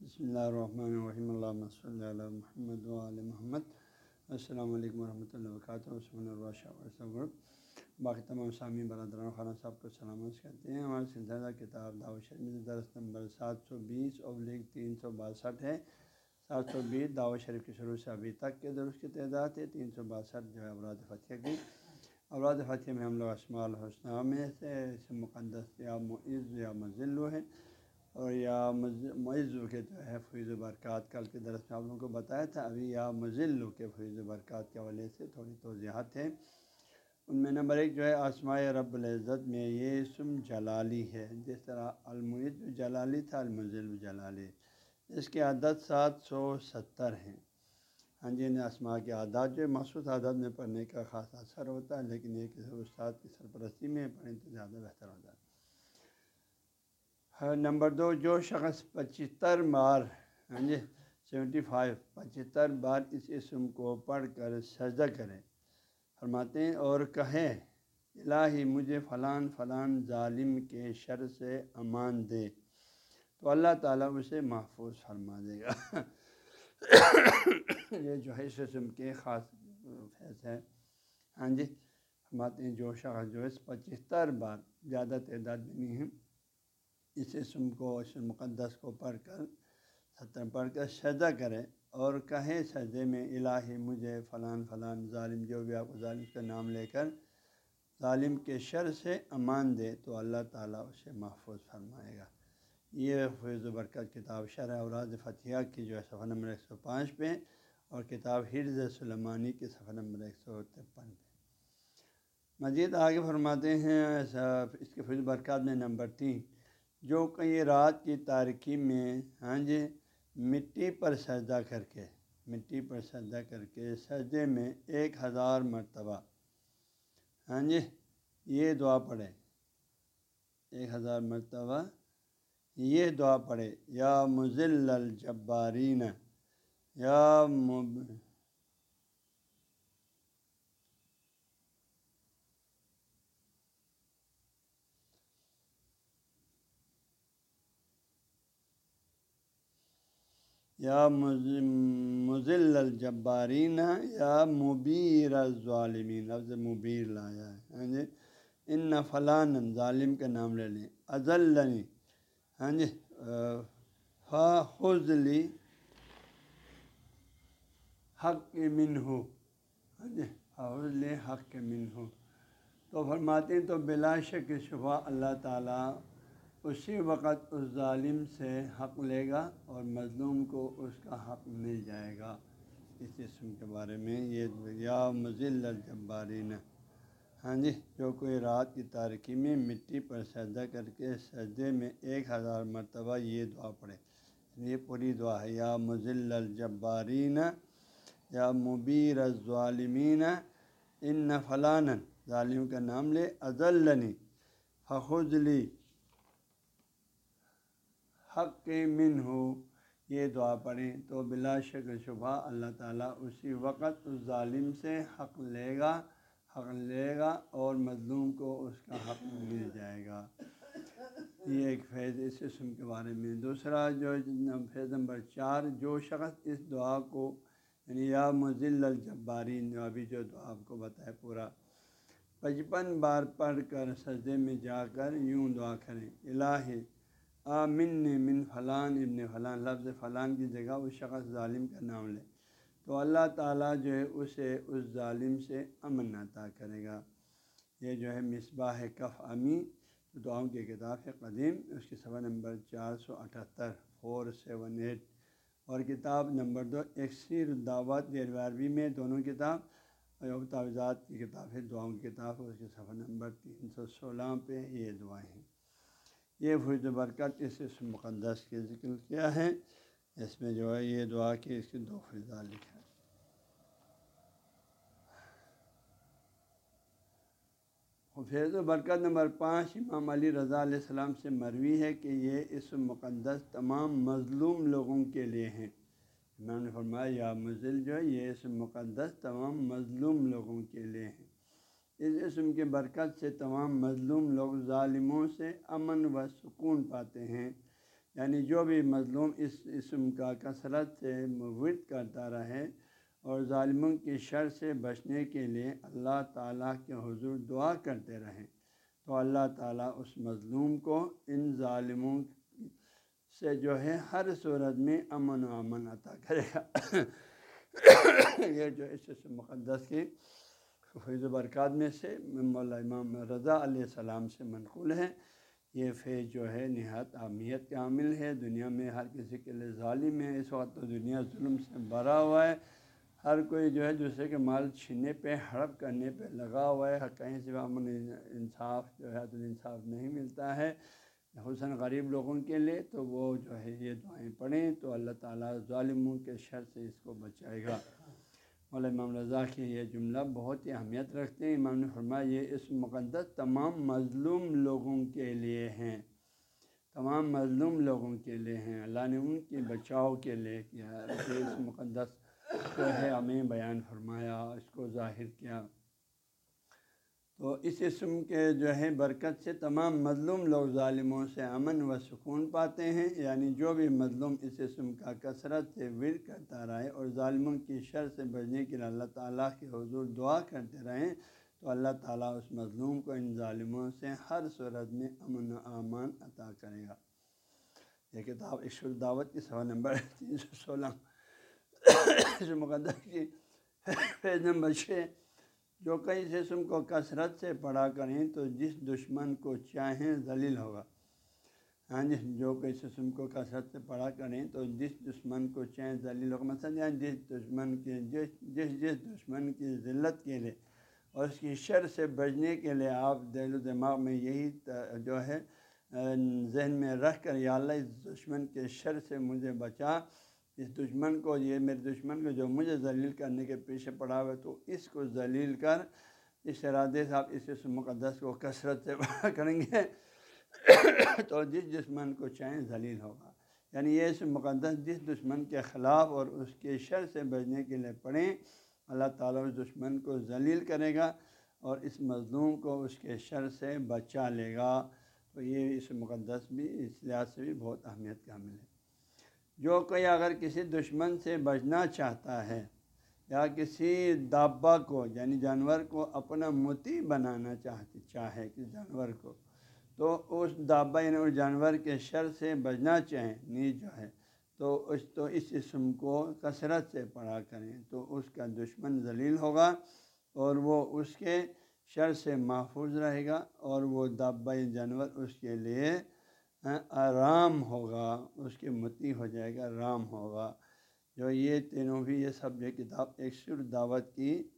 بسم اللہ الرحمن الرحیم اللہ صلی اللہ محمد علیہ محمد السلام علیکم ورحمۃ اللہ وبرکاتہ وسلم الرشہ گروپ باقی تمام سامی برادران خانہ صاحب کو سلامت کرتے ہیں ہمارے سلسلہ کتاب دعوت شریف درس نمبر سات سو بیس ابلیغ تین سو باسٹھ ہے سات سو بیس دعوت شریف کے شروع سے ابھی تک کے درست کی تعداد ہے تین سو باسٹھ جو ہے اوراد فتح کی اوراد فتح میں ہم لوگ اسماع الحسنہ میں سے مقدس یا معز یا مزل ہے اور یا معزو کے جو ہے فیض و برکات کل کے درس میں آپ لوگوں کو بتایا تھا، ابھی یا مزل کے فیض و برکات کے حوالے سے تھوڑی توضیحات ہیں۔ ان میں نمبر ایک جو ہے، آسمائے رب العزت میں یہ اسم جلالی ہے۔ جس طرح المعد جلالی تھا المزل جلالی۔ اس کے عدد سات سو ستر ہیں۔ ہاں جی آسما کے عادات جو مخصوص عادت میں پڑھنے کا خاص اثر ہوتا ہے، لیکن یہ کسی استاد کی سرپرستی میں پڑھیں تو زیادہ بہتر ہوتا ہے۔ نمبر دو، جو شخص پچہتر بار ہاں جی سیونٹی فائیو، پچہتر بار اس اسم کو پڑھ کر سجدہ کرے فرماتے ہیں، اور کہے الہی، مجھے فلان فلان ظالم کے شر سے امان دے۔ تو اللہ تعالیٰ اسے محفوظ فرما دے گا۔ یہ جو ہے، اس اسم کے خاص فیض ہے۔ ہاں جی فرماتے ہیں، جو شخص جو ہے پچہتر بار، زیادہ تعداد بھی نہیں ہے اس اسم کو، اس مقدس کو پڑھ کر ستر پڑھ کر سجدہ کرے اور کہے سجدے میں الہی، مجھے فلان فلان ظالم، جو بھی آپ کو ظالم کا نام لے کر ظالم کے شر سے امان دے، تو اللہ تعالیٰ اسے محفوظ فرمائے گا۔ یہ فیض و برکت کتاب شرح اوراد فتح کی جو ہے، صفحہ نمبر ایک سو پانچ پہ، اور کتاب حرز سلمانی کی صفحہ نمبر ایک سو ترپن پہ۔ مزید آگے فرماتے ہیں، اس کے فیض برکات میں نمبر تین۔ جو کئی رات کی تاریکی میں ہاں جی مٹی پر سجدہ کر کے، مٹی پر سجدہ کر کے سجدے میں ایک ہزار مرتبہ ہاں جی یہ دعا پڑھے۔ ایک ہزار مرتبہ یہ دعا پڑھے۔ یا مزل الجبارین، یا مب یا مزل الجبارین یا مبیر الظالمین، لفظ مبیر لایا ہے ہاں جی؟ ان فلان ظالم کا نام لے لیں، ازلنی ہاں جی؟ فضلی حق من ہو ہاں جی؟ حضل حق من ہو تو فرماتے ہیں تو بلا شک شبہ اللہ تعالیٰ اسی وقت اس ظالم سے حق لے گا اور مظلوم کو اس کا حق مل جائے گا۔ اس قسم کے بارے میں یہ یا مزل الجبارین۔ ہاں جی جو کوئی رات کی تاریکی میں مٹی پر سجدہ کر کے سجدے میں ایک ہزار مرتبہ یہ دعا پڑھے۔ یہ پوری دعا ہے۔ یا مزل الجبارین۔ یا مبیر الظالمین۔ ان فلان ظالم کا نام لے ازلنی فخلی حق کے من ہو یہ دعا پڑھیں تو بلا شک شبہ اللہ تعالیٰ اسی وقت اس ظالم سے حق لے گا، حق لے گا اور مظلوم کو اس کا حق مل جائے گا۔ یہ ایک فیض اس قسم کے بارے میں۔ دوسرا جو فیض نمبر چار، جو شخص اس دعا کو یعنی یا مزل الجبارین جو ابھی جو دعا آپ کو بتائے پورا، پچپن بار پڑھ کر سجدے میں جا کر یوں دعا کریں، الہی آمن من فلان ابن فلان، لفظ فلان کی جگہ اس شخص ظالم کا نام لے۔ تو اللہ تعالیٰ جو ہے اسے اس ظالم سے امن عطا کرے گا۔ یہ جو ہے مصباح کف امی دعاؤں کی کتاب ہے قدیم، اس کی صفحہ نمبر چار سو اٹھہتر فور سیون ایٹ۔ اور کتاب نمبر دو اکثر دعوت عربی میں دونوں کتاب اور تعویذات کی کتاب ہے، دعاؤں کی کتاب اس کی صفحہ نمبر تین سو سولہ پہ یہ دعائیں ہیں۔ یہ فوج برکت اس اس مقدس کے ذکر کیا ہے۔ اس میں جو ہے یہ دعا کی اس کے دو فضا لکھا ہے فیض و برکت نمبر پانچ امام علی رضا علیہ السلام سے مروی ہے کہ یہ اس مقدس تمام مظلوم لوگوں کے لیے ہیں۔ امام نے فرمایا، یا مزل جو ہے، یہ اس مقدس تمام مظلوم لوگوں کے لیے ہیں۔ اس اسم کی برکت سے تمام مظلوم لوگ ظالموں سے امن و سکون پاتے ہیں۔ یعنی جو بھی مظلوم اس اسم کا کثرت سے مورد کرتا رہے اور ظالموں کی شر سے بچنے کے لیے اللہ تعالیٰ کے حضور دعا کرتے رہیں تو اللہ تعالیٰ اس مظلوم کو ان ظالموں سے جو ہے ہر صورت میں امن و امن عطا کرے گا۔ یہ جو اس مقدس کی فیض و برکات میں سے مولا امام رضا علیہ السلام سے منقول ہے یہ فیض جو ہے نہایت اہمیت کے عامل ہے۔ دنیا میں ہر کسی کے لیے ظالم ہے۔ اس وقت تو دنیا ظلم سے بھرا ہوا ہے۔ ہر کوئی جو ہے دوسرے کے مال چھیننے پہ، ہڑپ کرنے پہ لگا ہوا ہے۔ کہیں سے امن انصاف جو ہے تو انصاف نہیں ملتا ہے۔ حسن غریب لوگوں کے لیے تو وہ جو ہے یہ دعائیں پڑھیں تو اللہ تعالیٰ ظالموں کے شر سے اس کو بچائے گا۔ مولا امام رضا کے یہ جملہ بہت ہی اہمیت رکھتے ہیں۔ امام نے فرمایا، یہ اس مقدس تمام مظلوم لوگوں کے لیے ہیں۔ تمام مظلوم لوگوں کے لیے ہیں۔ اللہ نے ان کے بچاؤ کے لیے کیا۔ اس مقدس جو ہے، ہمیں بیان فرمایا، اس کو ظاہر کیا۔ تو اس اسم کے جو ہے برکت سے تمام مظلوم لوگ ظالموں سے امن و سکون پاتے ہیں یعنی جو بھی مظلوم اس اسم کا کثرت سے ور کرتا رہے اور ظالموں کی شر سے بچنے کے لیے اللہ تعالیٰ کے حضور دعا کرتے رہیں تو اللہ تعالیٰ اس مظلوم کو ان ظالموں سے ہر صورت میں امن و امان عطا کرے گا۔ یہ کتاب عشق الدعوت کی سوا نمبر تین سو سولہ مقدس کی پیج نمبر چھ جو کئی جسم کو کثرت سے پڑھا کریں تو جس دشمن کو چاہیں ذلیل ہوگا۔ ہاں جی جو کئی جسم کو کثرت سے پڑھا کریں تو جس دشمن کو چاہیں ذلیل ہوگا۔ مثلا جس دشمن کے، جس جس جس دشمن کی ذلت کے لیے اور اس کی شر سے بچنے کے لیے آپ دل و دماغ میں یہی جو ہے، ذہن میں رکھ کر یا اللہ اس دشمن کے شر سے مجھے بچا۔ اس دشمن کو، یہ میرے دشمن کو جو مجھے ذلیل کرنے کے پیچھے پڑا ہوا ہے تو اس کو ذلیل کر اس ارادے سے آپ اس مقدس کو کثرت سے کریں گے۔ تو جس دشمن کو چاہیں ذلیل ہوگا۔ یعنی یہ اس مقدس جس دشمن کے خلاف اور اس کے شر سے بچنے کے لیے پڑھیں، اللہ تعالیٰ اس دشمن کو ذلیل کرے گا اور اس مظلوم کو اس کے شر سے بچا لے گا۔ تو یہ اس مقدس بھی، اس لحاظ سے بھی بہت اہمیت کا عمل ہے۔ جو کوئی اگر کسی دشمن سے بچنا چاہتا ہے، یا کسی دابا کو یعنی جانور کو اپنا متی بنانا چاہتی چاہے کسی جانور کو، تو اس دابا یعنی اس جانور کے شر سے بچنا چاہیں نیز جو ہے، تو اس تو اس اسم کو کثرت سے پڑھا کریں، تو اس کا دشمن ذلیل ہوگا اور وہ اس کے شر سے محفوظ رہے گا اور وہ دابا یعنی جانور، اس کے لیے آرام ہوگا، اس کی متی ہو جائے گا رام ہوگا۔ جو یہ تینوں بھی، یہ سب یہ کتاب ایک سر دعوت کی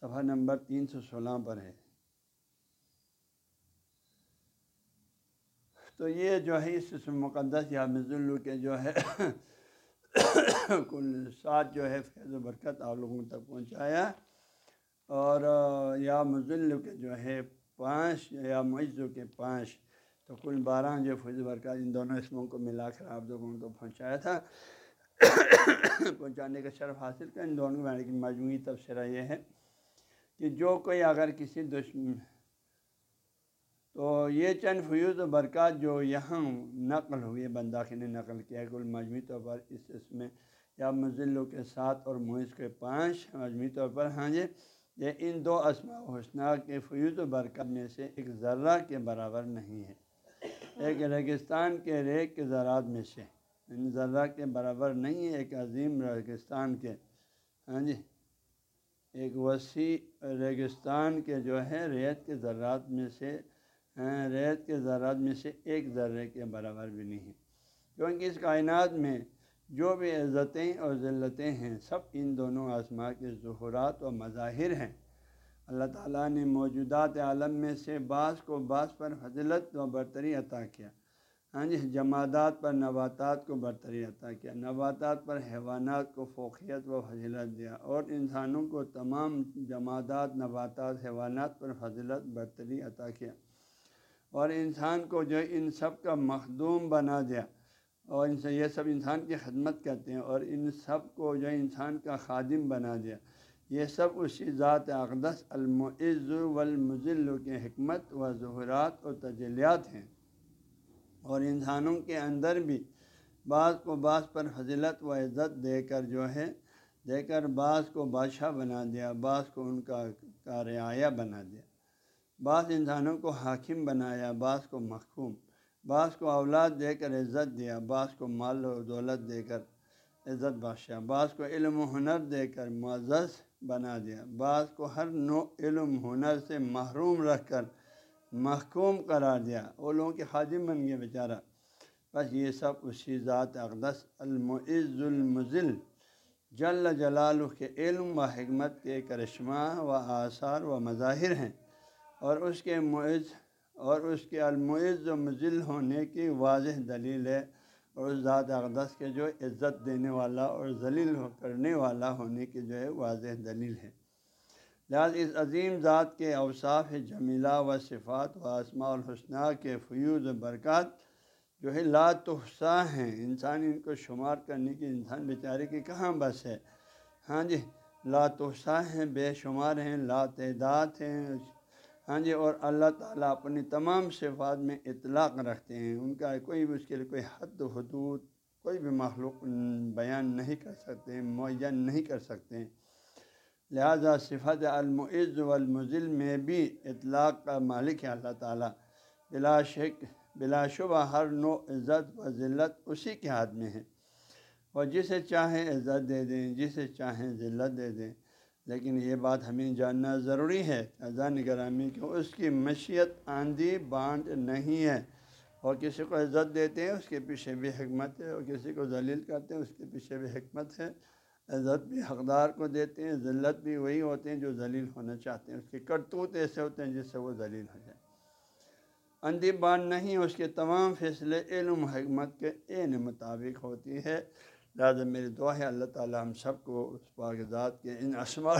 صفحہ نمبر تین سو سولہ پر ہے۔ تو یہ جو ہے، اس مقدس یا مزلو کے جو ہے کل سات جو ہے، فیض و برکت آپ لوگوں تک پہنچایا۔ اور، یا مزلو کے جو ہے پانچ یا معزو کے پانچ، تو کل بارہ جو فض برکات ان دونوں اسموں کو ملا کر آپ لوگوں کو پہنچایا تھا۔ پہنچانے کا شرف حاصل کر ان دونوں کی مجموعی تبصرہ یہ ہے کہ جو کوئی اگر کسی دشمن، تو یہ چند فیوز و برکات جو یہاں نقل ہوئی بنداخی نے نقل کیا کل مجموعی طور پر اس اس میں یا مزلوں کے ساتھ اور معیز کے پانچ، مجموعی طور پر ہاں جی یہ ان دو اسماء حسنہ کے فیوز و برکت میں سے ایک ذرہ کے برابر نہیں ہے۔ ایک ریگستان کے ریگ کے ذرات میں سے۔ ان ذرہ کے برابر نہیں ہے، ایک عظیم ریگستان کے۔ ہاں جی۔ ایک وسیع ریگستان کے جو ہے، ریت کے ذرات میں سے ہاں، ریت کے ذرات میں سے ایک ذرے کے برابر بھی نہیں ہے۔ کیونکہ اس کائنات میں جو بھی عزتیں اور ذلتیں ہیں، سب ان دونوں آسما کے ظہورات و مظاہر ہیں۔ اللہ تعالیٰ نے موجودات عالم میں سے بعض کو بعض پر فضلت و برتری عطا کیا۔ ہاں جی جمادات پر نباتات کو برتری عطا کیا۔ نباتات پر حیوانات کو فوقیت و فضلت دیا۔ اور انسانوں کو تمام جمادات، نباتات، حیوانات پر فضلت، برتری عطا کیا۔ اور انسان کو جو ان سب کا مخدوم بنا دیا۔ اور ان سے یہ سب انسان کی خدمت کرتے ہیں اور ان سب کو جو انسان کا خادم بنا دیا۔ یہ سب اسی ذات اقدس المعز والمزل کے حکمت و ظہرات اور تجلیات ہیں۔ اور انسانوں کے اندر بھی بعض کو بعض پر فضلت و عزت دے کر جو ہے، دے کر بعض کو بادشاہ بنا دیا، بعض کو ان کا کا رعایا بنا دیا۔ بعض انسانوں کو حاکم بنایا، بعض کو محکوم۔ بعض کو اولاد دے کر عزت دیا، بعض کو مال و دولت دے کر عزت بادشاہ بعض کو علم و ہنر دے کر معزز بنا دیا، بعض کو ہر نو علم ہنر سے محروم رکھ کر محکوم قرار دیا، وہ لوگوں کے خادم بن گئے بیچارہ۔ بس یہ سب اسی ذات اقدس المعز المزل جل جلال کے علم و حکمت کے کرشمہ و آثار و مظاہر ہیں اور اس کے معز اور اس کے المعز و مزل ہونے کی واضح دلیل ہے اور اس ذات اقدس کے جو عزت دینے والا اور ذلیل کرنے والا ہونے کی جو ہے واضح دلیل ہے۔ لہٰذا اس عظیم ذات کے اوصاف جمیلہ و صفات و آسماء الحسنہ کے فیوز و برکات جو ہے لا تحصا ہیں۔ انسان ان کو شمار کرنے کی انسان بیچارے کی کہاں بس ہے؟ ہاں جی لا تحصا ہیں، بے شمار ہیں، لا تعداد ہیں ہاں جی اور اللہ تعالیٰ اپنی تمام صفات میں اطلاق رکھتے ہیں۔ ان کا کوئی بھی اس کے لیے کوئی حد و حدود، کوئی بھی مخلوق بیان نہیں کر سکتے، معین نہیں کر سکتے۔ لہذا صفت المعز والمزل میں بھی اطلاق کا مالک ہے اللہ تعالیٰ۔ بلا شک، بلا شبہ ہر نو عزت و ذلت اسی کے ہاتھ میں ہے۔ اور جسے چاہیں عزت دے دیں، جسے چاہیں ذلت دے دیں۔ لیکن یہ بات ہمیں جاننا ضروری ہے اذان نگرامی کہ اس کی مشیت آندھی بانٹ نہیں ہے اور کسی کو عزت دیتے ہیں، اس کے پیچھے بھی حکمت ہے، اور کسی کو ذلیل کرتے ہیں، اس کے پیچھے بھی حکمت ہے۔ عزت بھی حقدار کو دیتے ہیں، ذلت بھی وہی ہوتے ہیں جو ذلیل ہونا چاہتے ہیں۔ اس کے کرتوت ایسے ہوتے ہیں جس سے وہ ذلیل ہو جائے۔ اندھی بانٹ نہیں، اس کے تمام فیصلے علم حکمت کے عین مطابق ہوتی ہے۔ لہٰذا میری دعا ہے، اللہ تعالیٰ ہم سب کو اس پاک ذات کے ان اسماء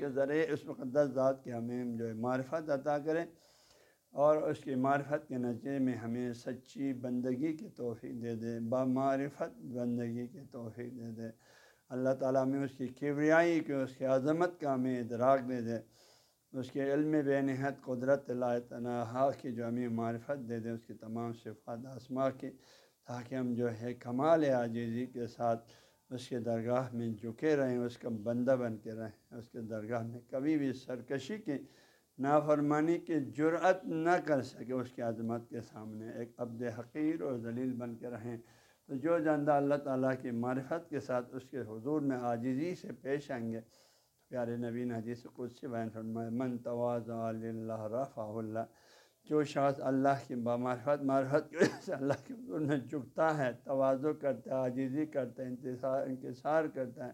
کے ذریعے اس مقدس ذات کے ہمیں جو ہے معرفت عطا کریں اور اس کی معرفت کے نتیجے میں ہمیں سچی بندگی کی توفیق دے دے با معرفت بندگی کی توفیق دے دے اللہ تعالیٰ ہمیں اس کی کیبریائی کے اس کی عظمت کا ہمیں ادراک دے دے اس کے علم بے نہایت قدرت لا تنہا کی جو ہمیں معرفت دے دے اس کی تمام صفات آسما کی۔ تاکہ ہم جو ہے کمال عاجزی کے ساتھ اس کے درگاہ میں جھکے رہیں، اس کا بندہ بن کے رہیں، اس کے درگاہ میں کبھی بھی سرکشی کی نافرمانی کی جرأت نہ کر سکے، اس کی عظمت کے سامنے ایک عبد حقیر اور ذلیل بن کے رہیں۔ تو جو جاندہ اللہ تعالیٰ کی معرفت کے ساتھ اس کے حضور میں عاجزی سے پیش آئیں گے۔ پیارے نبین حدیث کچھ سے بیان فرمائے من تواز اللہ رفع اللہ جو شخص اللہ کی بامارفت معرفت کی وجہ سے اللہ کے حضور میں جھکتا ہے توازو کرتا ہے، عاجزی کرتا ہے انتصار انکسار کرتا ہے،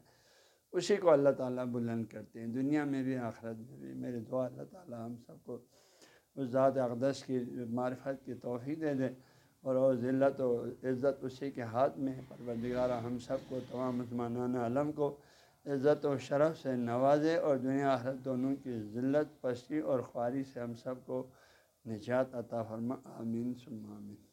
اسی کو اللہ تعالیٰ بلند کرتے ہیں۔ دنیا میں بھی، آخرت میں بھی۔ میرے دعا اللہ تعالیٰ ہم سب کو اس ذات اقدس کی معرفت کی توفیق دے دے اور وہ ذلت و عزت اسی کے ہاتھ میں پروردگارہ، ہم سب کو تمام مسلمان عالم کو عزت و شرف سے نوازے اور دنیا، آخرت دونوں کی ذلت، پستی اور خواری سے ہم سب کو نجات عطا فرما آمین ثم آمین۔